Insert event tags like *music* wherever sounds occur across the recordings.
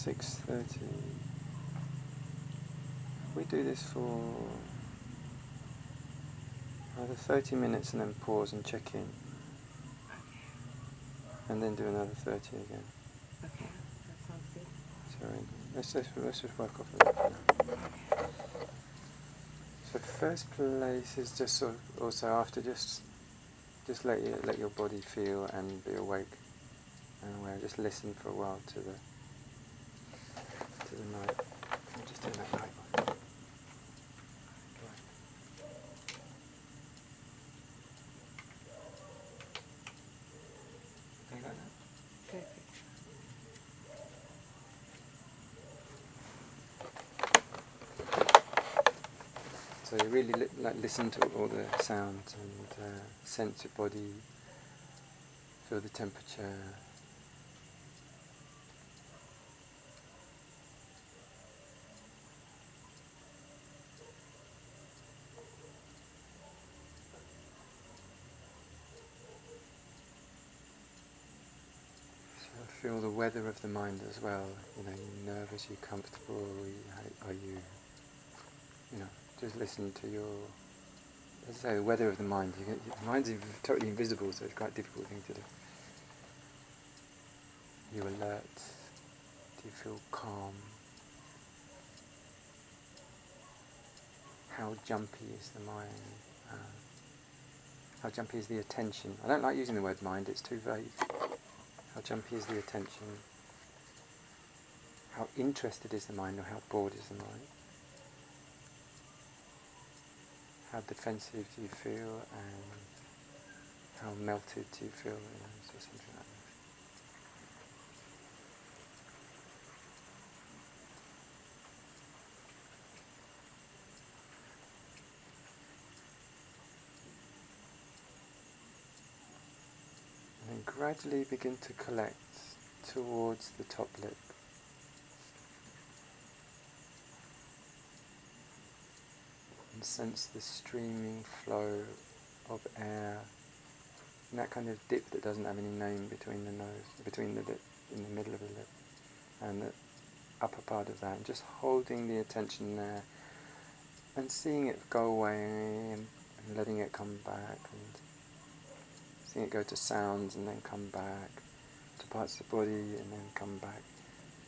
six thirty. We do this for either thirty minutes and then pause and check in, and then do another thirty again. Okay, that sounds good. So let's just let's just work off of that. So first place is just sort of also after just just let you let your body feel and be awake and aware. Just listen for a while to the the night. I'm just that. So you really li- like listen to all the sounds and uh, sense your body, feel the temperature. Feel the weather of the mind as well. You know, you nervous, you comfortable, are you, you know, just listen to your, as I say, the weather of the mind. You get, mind's totally invisible, so it's quite a difficult thing to do. You alert? Do you feel calm? How jumpy is the mind? Uh, how jumpy is the attention? I don't like using the word mind, it's too vague. How jumpy is the attention? How interested is the mind or how bored is the mind? How defensive do you feel and how melted do you feel? You know, so something like that. Gradually begin to collect towards the top lip. And sense the streaming flow of air and that kind of dip that doesn't have any name between the nose, between the lip, in the middle of the lip, and the upper part of that, and just holding the attention there and seeing it go away and, letting it come back and seeing it go to sounds and then come back to parts of the body and then come back.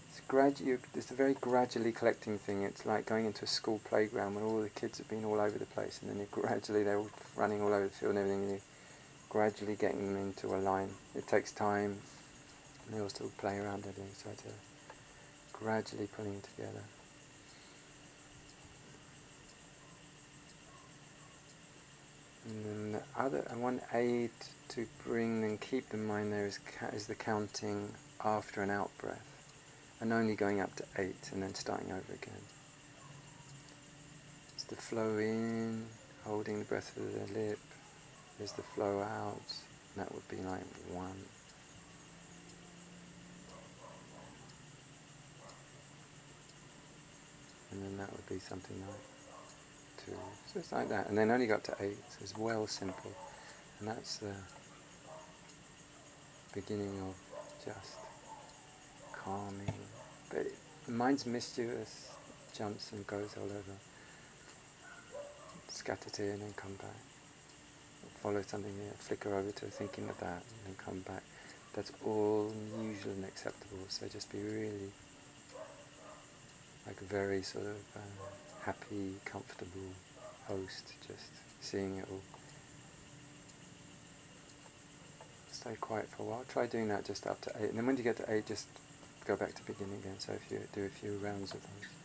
It's, gradu- it's a very gradually collecting thing. It's like going into a school playground when all the kids have been all over the place and then you *laughs* gradually, they're all running all over the field and everything, and you're gradually getting them into a line. It takes time and they all still play around everything, so it's a gradually pulling together. And then the other, one aid to bring and keep the mind there is, is the counting after an out breath, and only going up to eight and then starting over again. It's the flow in, holding the breath with the lip. There's the flow out, and that would be like one. And then that would be something like two. So it's like that. And then only got to eight. So it's well simple. And that's the beginning of just calming. But it, the mind's mischievous, jumps and goes all over. Scatters here and then come back. Follow something here, flicker over to thinking of that and then come back. That's all usual and acceptable. So just be really like very sort of um, happy, comfortable host, just seeing it all. Stay quiet for a while. Try doing that just up to eight, and then when you get to eight, just go back to beginning again. So if you do a few rounds of those.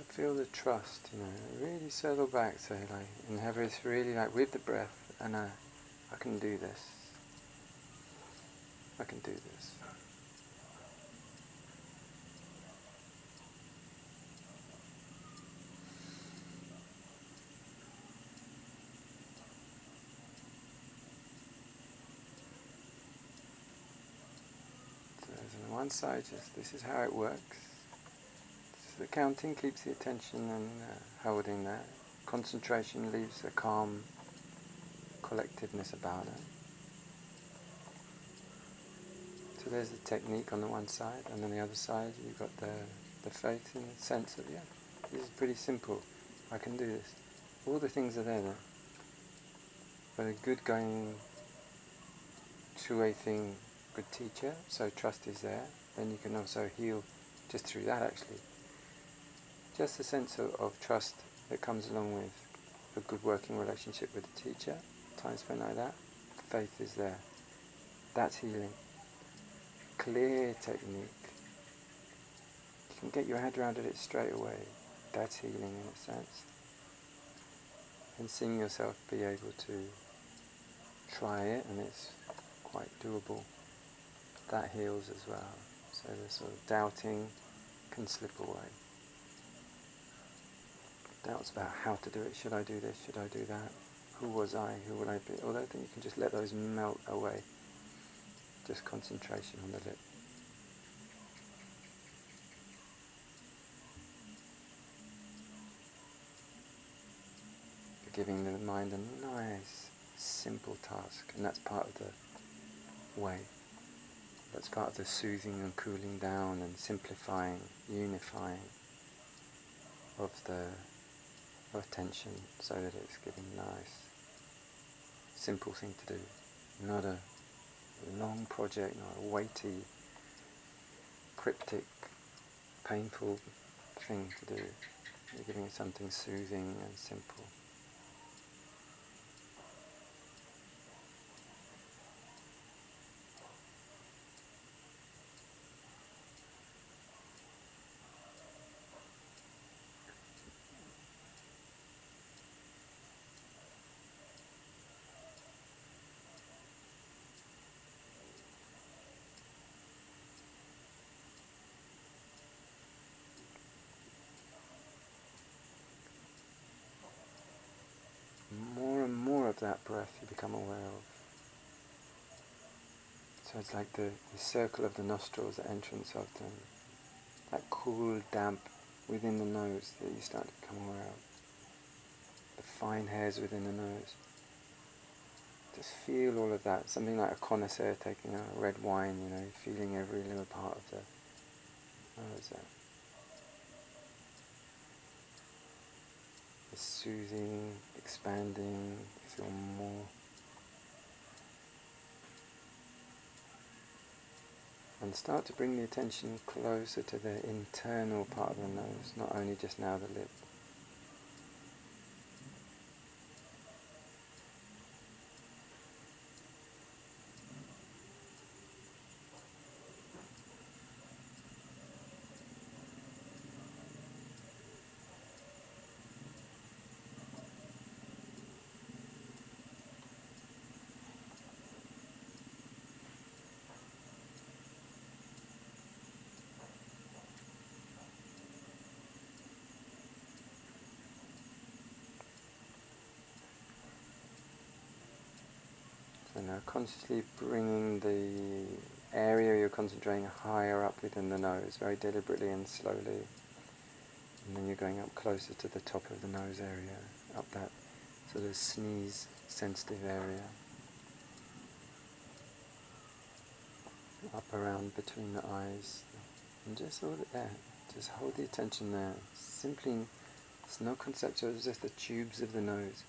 So feel the trust, you know, really settle back, say like, and have this really like with the breath, and uh, I can do this. I can do this. So on one side, just this is how it works. The counting keeps the attention and uh, holding that. Concentration leaves a calm collectiveness about it. So there's the technique on the one side, and on the other side you've got the, the faith and the sense of, yeah, this is pretty simple. I can do this. All the things are there then. But a good going to a thing, good teacher, so trust is there, then you can also heal just through that actually. Just the sense of, of trust that comes along with a good working relationship with the teacher, time spent like that, faith is there. That's healing. Clear technique. You can get your head around it straight away. That's healing in a sense. And seeing yourself be able to try it and it's quite doable. That heals as well. So the sort of doubting can slip away. Doubts about how to do it. Should I do this? Should I do that? Who was I? Who will I be? Although I think you can just let those melt away. Just concentration on the lip. Giving the mind a nice, simple task, and that's part of the way. That's part of the soothing and cooling down and simplifying, unifying of the of attention so that it's giving nice, simple thing to do. Not a long project, not a weighty, cryptic, painful thing to do. You're giving it something soothing and simple. That breath you become aware of. So it's like the, the circle of the nostrils, the entrance of them, that cool damp within the nose that you start to become aware of. The fine hairs within the nose. Just feel all of that. Something like a connoisseur taking a red wine, you know, feeling every little part of the nose there. Soothing, expanding, feel more. And start to bring the attention closer to the internal part of the nose, not only just now the lip. Now consciously bringing the area you're concentrating higher up within the nose, very deliberately and slowly. And then you're going up closer to the top of the nose area, up that sort of sneeze sensitive area. Up around between the eyes. And just hold it there. Just hold the attention there. Simply, it's no concept, it's just the tubes of the nose.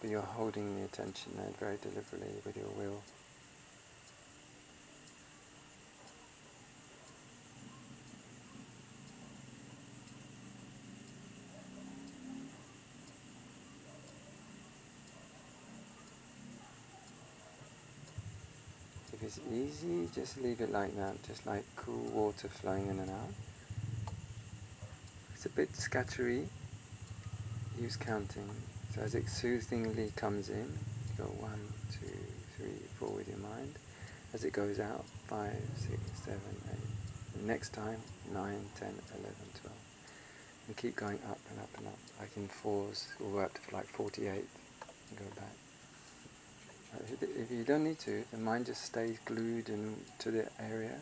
But you're holding the attention there very deliberately with your will. If it's easy, just leave it like that, just like cool water flowing in and out. it's a bit scattery, use counting. So as it soothingly comes in, go one, two, three, four with your mind. As it goes out, five, six, seven, eight. And next time, nine, ten, eleven, twelve. And keep going up and up and up, like in fours, all the way up to like 48, and go back. If you don't need to, the mind just stays glued in, to the area.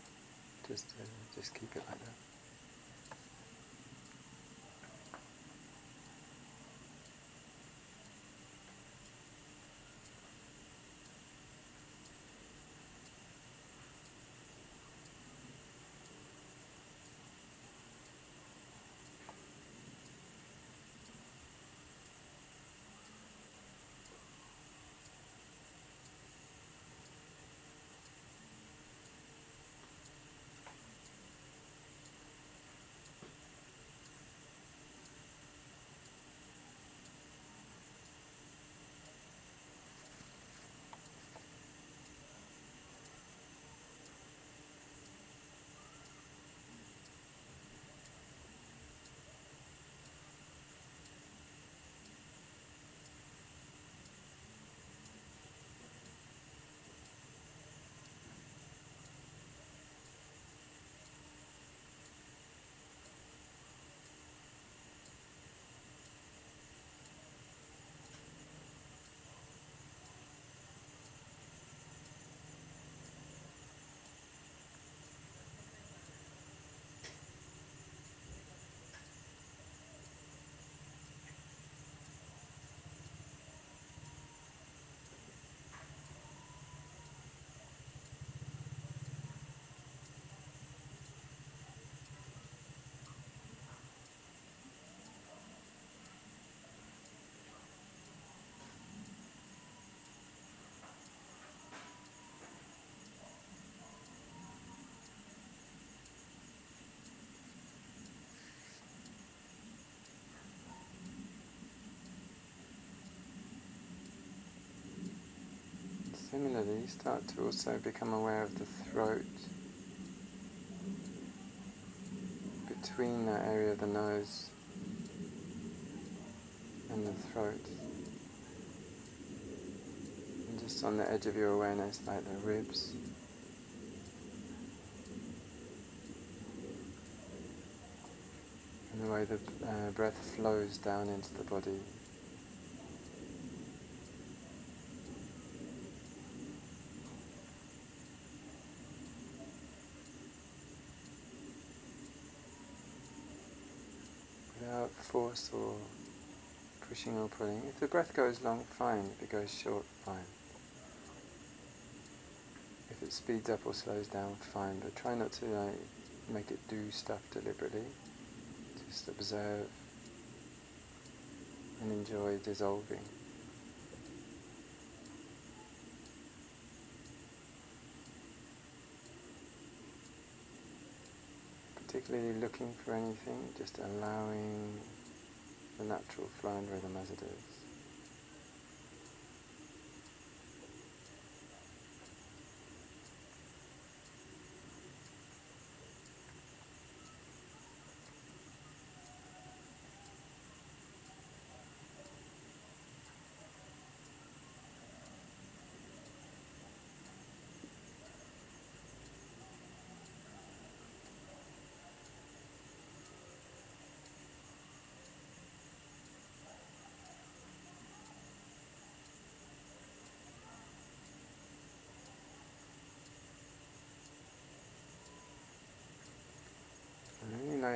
Just, uh, just keep it like that. Similarly, start to also become aware of the throat between that area of the nose and the throat. And just on the edge of your awareness, like the ribs. And the way the uh, breath flows down into the body. Force or pushing or pulling. If the breath goes long, fine. If it goes short, fine. If it speeds up or slows down, fine. But try not to like, make it do stuff deliberately. Just observe and enjoy dissolving. particularly looking for anything, just allowing the natural flow and rhythm as it is.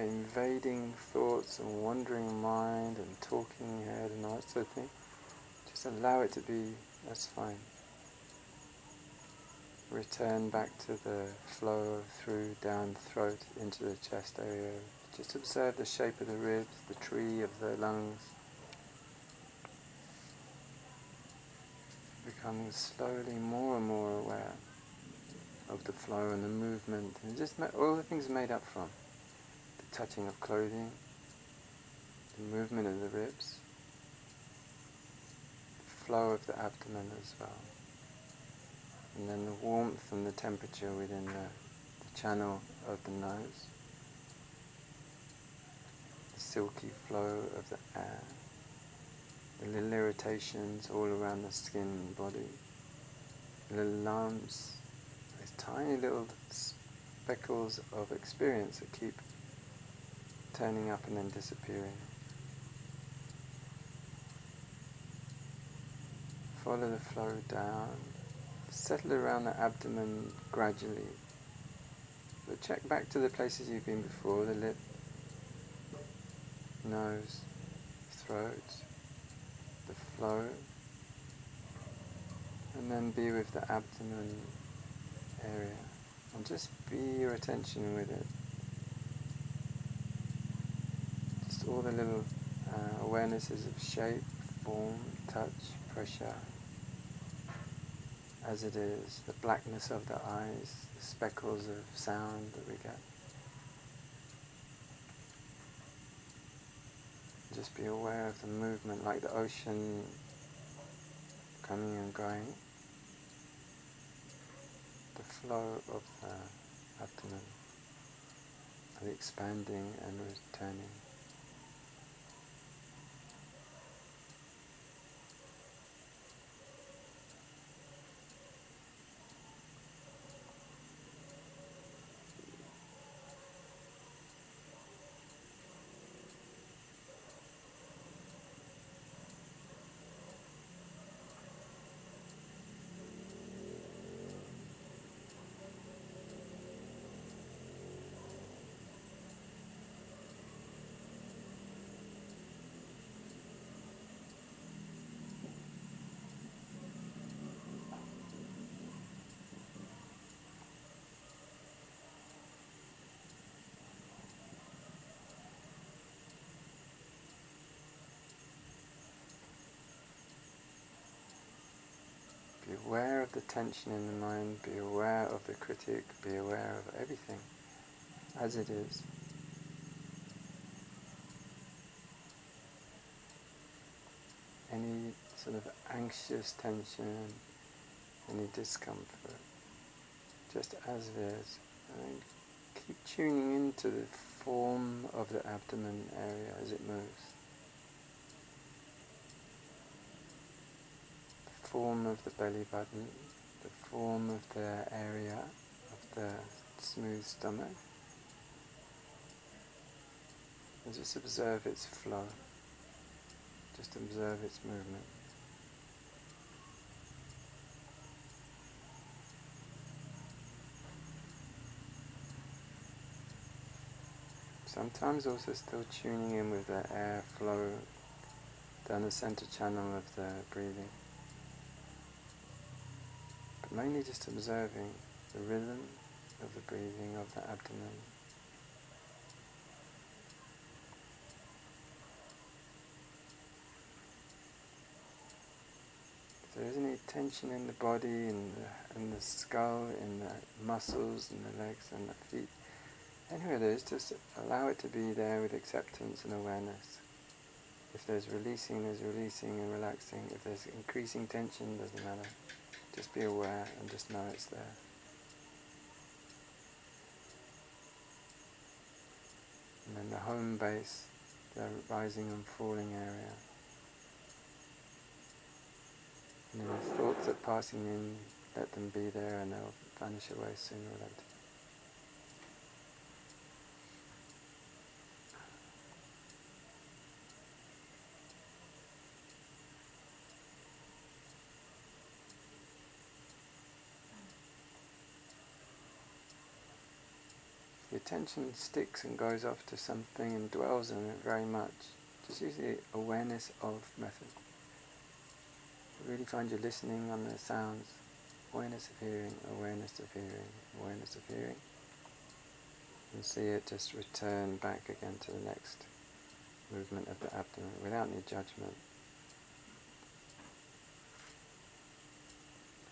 Invading thoughts and wandering mind and talking head and all that sort of thing. Just allow it to be, that's fine. Return back to the flow through down the throat into the chest area. Just observe the shape of the ribs, the tree of the lungs. Becoming slowly more and more aware of the flow and the movement, and just all the things made up from touching of clothing, the movement of the ribs, the flow of the abdomen as well, and then the warmth and the temperature within the, the channel of the nose, the silky flow of the air, the little irritations all around the skin and body, the little lumps, these tiny little speckles of experience that keep turning up and then disappearing. Follow the flow down, settle around the abdomen gradually. But check back to the places you've been before, the lip, nose, throat, the flow, and then be with the abdomen area. And just be your attention with it. All the little uh, awarenesses of shape, form, touch, pressure, as it is, the blackness of the eyes, the speckles of sound that we get. Just be aware of the movement like the ocean coming and going the flow of the abdomen, the expanding and returning. Tension in the mind, be aware of the critic, be aware of everything as it is. Any sort of anxious tension, any discomfort, just as it is. And keep tuning into the form of the abdomen area as it moves. form of the belly button, form of the area of the smooth stomach. And just observe its flow. Just observe its movement. Sometimes also still tuning in with the air flow down the center channel of the breathing mainly just observing the rhythm of the breathing of the abdomen. If there is any tension in the body, in the, in the skull, in the muscles, in the legs and the feet, anywhere there is, just allow it to be there with acceptance and awareness. If there's releasing, there's releasing and relaxing. If there's increasing tension, doesn't matter. Just be aware and just know it's there. And then the home base, the rising and falling area. And then the thoughts that are passing in, let them be there and they'll vanish away sooner or later. Attention sticks and goes off to something and dwells on it very much, just use the awareness of method. Really find you listening on the sounds, awareness of hearing, awareness of hearing, awareness of hearing, and see it just return back again to the next movement of the abdomen without any judgment.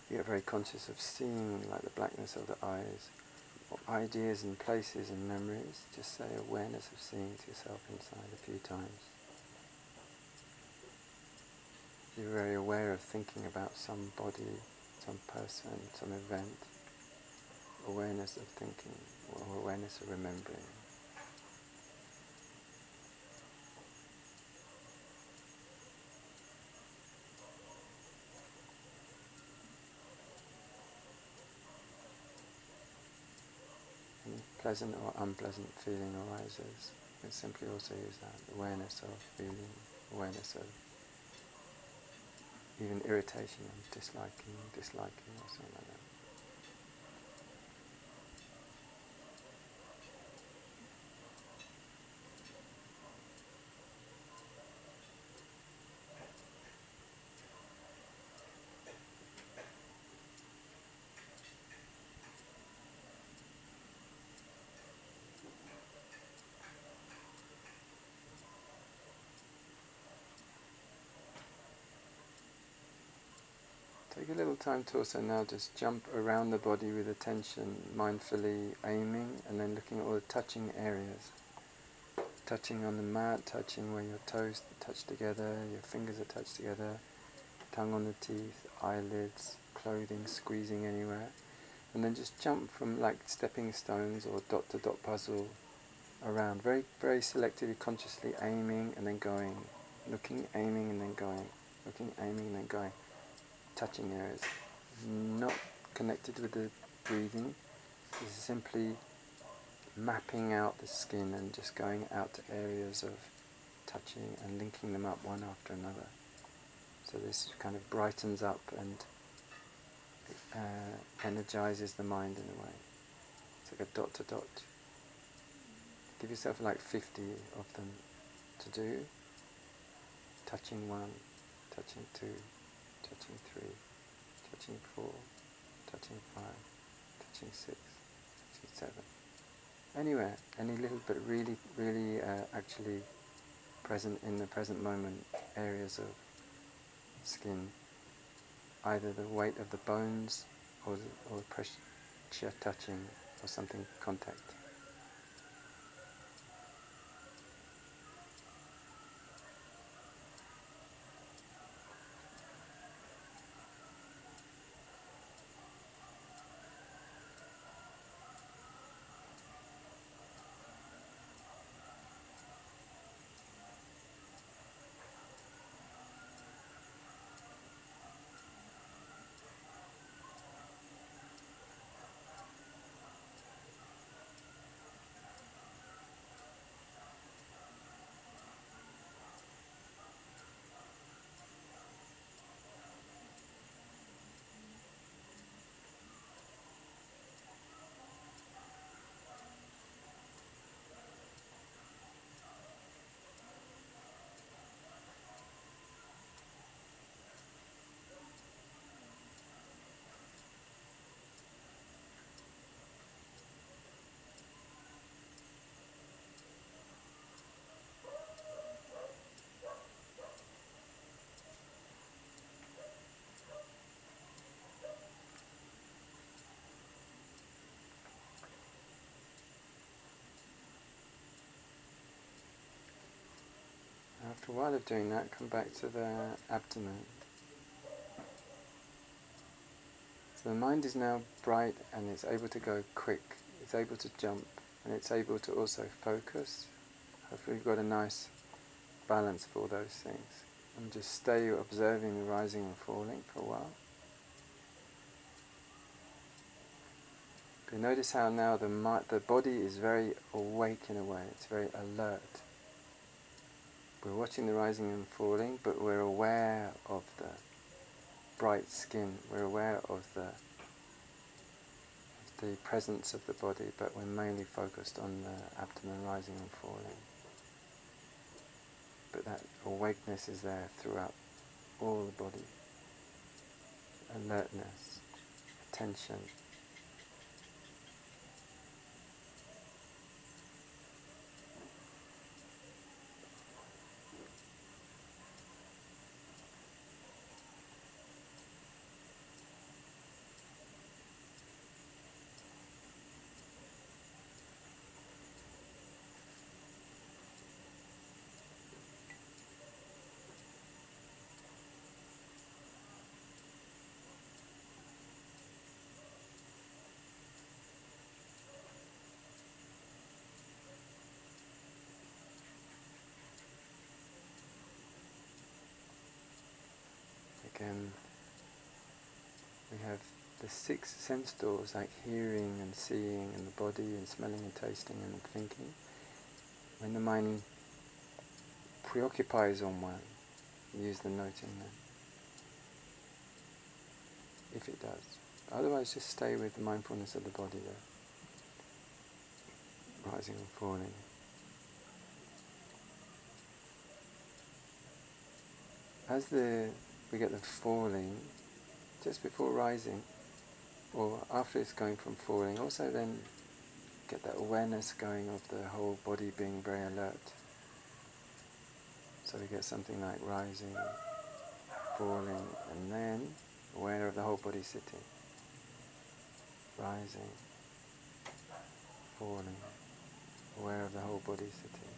You get very conscious of seeing like the blackness of the eyes ideas and places and memories, just say awareness of seeing to yourself inside a few times. You're very aware of thinking about some body, some person, some event, awareness of thinking or awareness of remembering. Pleasant or unpleasant feeling arises, It simply also is that awareness of feeling, awareness of even irritation and disliking, disliking or something like that. A little time to also now just jump around the body with attention, mindfully aiming and then looking at all the touching areas. Touching on the mat, touching where your toes touch together, your fingers are touched together, tongue on the teeth, eyelids, clothing, squeezing anywhere. And then just jump from like stepping stones or dot to dot puzzle around, very, very selectively, consciously aiming and then going, looking, aiming and then going, looking, aiming and then going touching areas, not connected with the breathing. This is simply mapping out the skin and just going out to areas of touching and linking them up one after another. So this kind of brightens up and uh, energizes the mind in a way. It's like a dot to dot. Give yourself like 50 of them to do. Touching one, touching two, touching three, touching four, touching five, touching six, touching seven. Anywhere, any little but really, really uh, actually present in the present moment areas of skin, either the weight of the bones or, the, or pressure touching or something contact. Of doing that, come back to the abdomen. So the mind is now bright and it's able to go quick, it's able to jump, and it's able to also focus. Hopefully you've got a nice balance all those things. And just stay observing the rising and falling for a while. But notice how now the, the body is very awake in a way, it's very alert. We're watching the rising and falling, but we're aware of the bright skin. We're aware of the of the presence of the body, but we're mainly focused on the abdomen rising and falling. But that awakeness is there throughout all the body. Alertness, attention. Six sense doors, like hearing and seeing and the body and smelling and tasting and thinking, when the mind preoccupies on one, use the noting then. If it does. Otherwise, just stay with the mindfulness of the body there, rising and falling. As the we get the falling, just before rising, or after it's going from falling, also then get that awareness going of the whole body being very alert. So we get something like rising, falling, and then aware of the whole body sitting. Rising, falling, aware of the whole body sitting.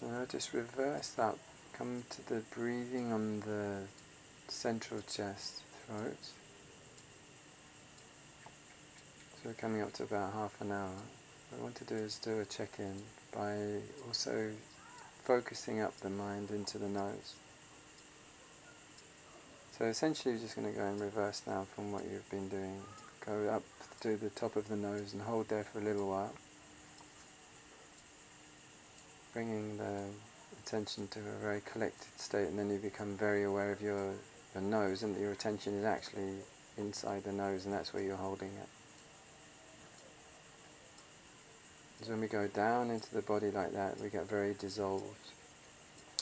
So now just reverse that. Come to the breathing on the central chest, throat. So we're coming up to about half an hour. What I want to do is do a check-in by also focusing up the mind into the nose. So essentially you're just going to go in reverse now from what you've been doing. Go up to the top of the nose and hold there for a little while bringing the attention to a very collected state, and then you become very aware of your, your nose, and that your attention is actually inside the nose, and that's where you're holding it. So when we go down into the body like that, we get very dissolved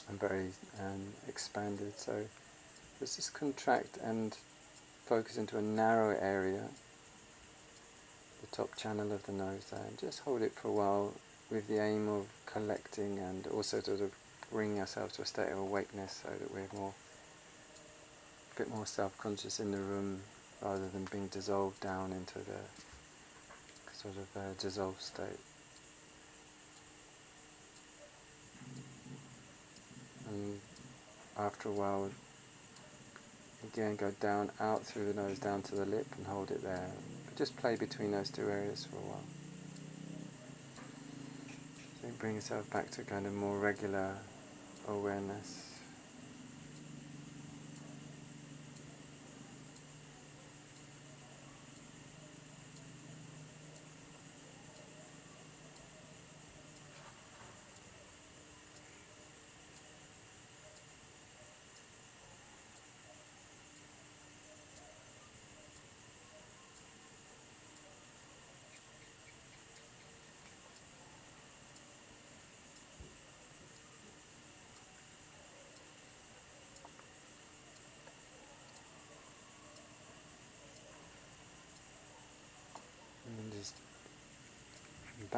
and very um, expanded. So let's just contract and focus into a narrow area, the top channel of the nose there, and just hold it for a while with the aim of collecting and also sort of bringing ourselves to a state of awakeness so that we're more a bit more self-conscious in the room rather than being dissolved down into the sort of uh, dissolved state. And after a while, again go down, out through the nose, down to the lip and hold it there. But just play between those two areas for a while bring yourself back to kind of more regular awareness.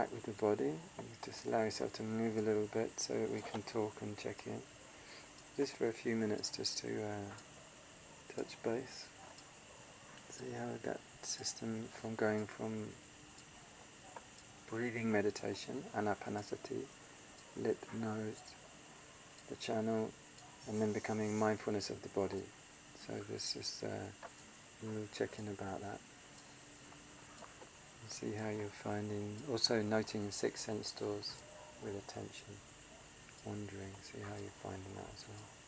Back with the body. Just allow yourself to move a little bit so that we can talk and check in. Just for a few minutes, just to uh, touch base. See how that system from going from breathing meditation, anapanasati, lip, nose, the channel, and then becoming mindfulness of the body. So this is uh, a little check-in about that. See how you're finding, also noting six sense doors with attention, wandering, see how you're finding that as well.